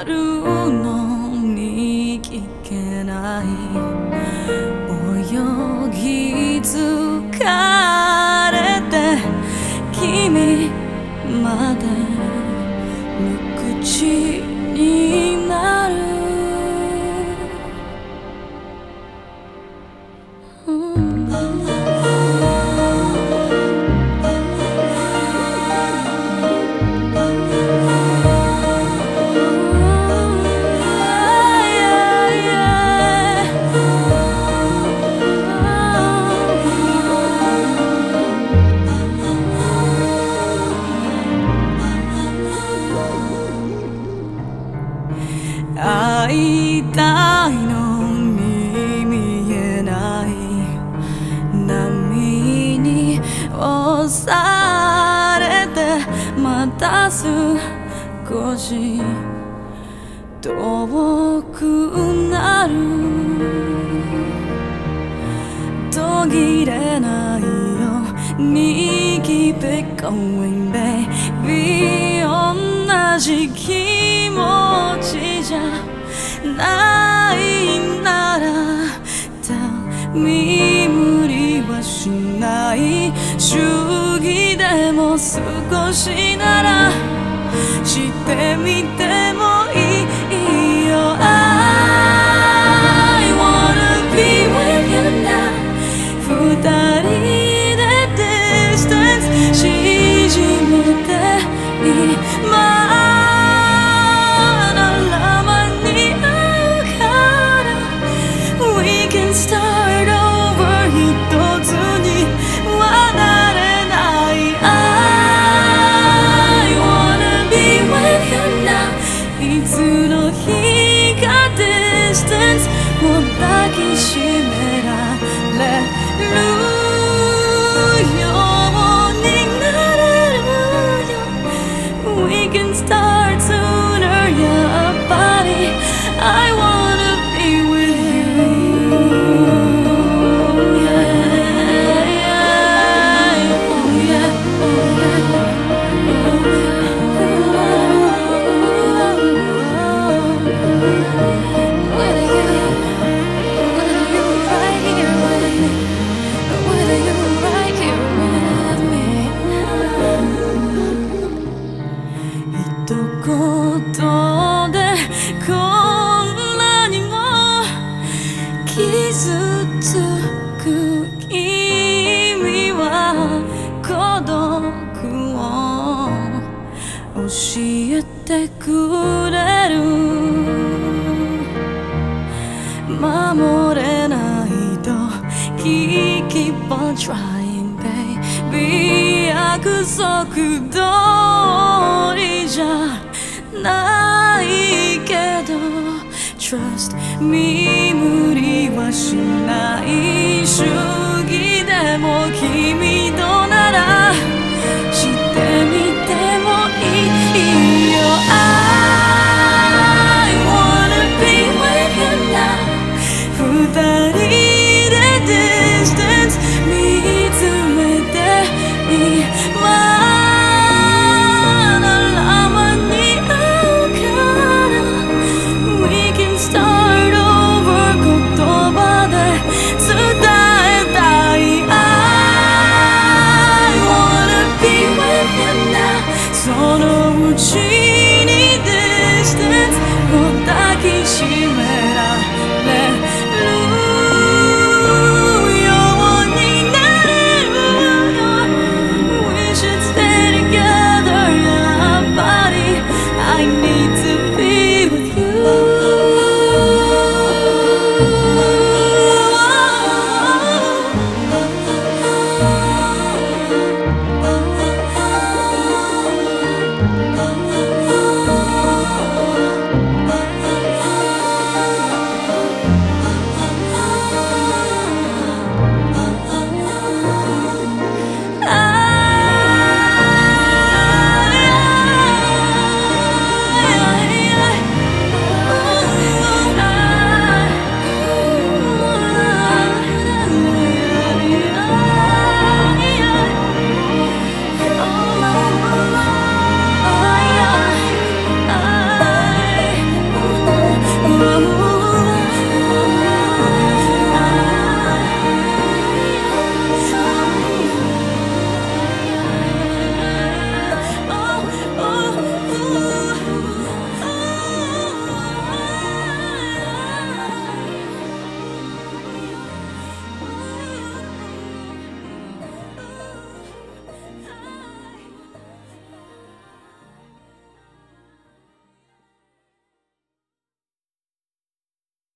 あるのに聞けない。泳ぎ疲れて君まで無口に会いたいのに見えない波に押されてまた少し遠くなる。途切れないよ。うに Keep it going baby 同じ気持ちじゃない。身無理はしない。主義でも少しならしてみてもえてくれる。守れないと Keep on trying baby 約束通りじゃないけど。Trust me 無理はしない。主義でも君 puțini distanți, pot da și.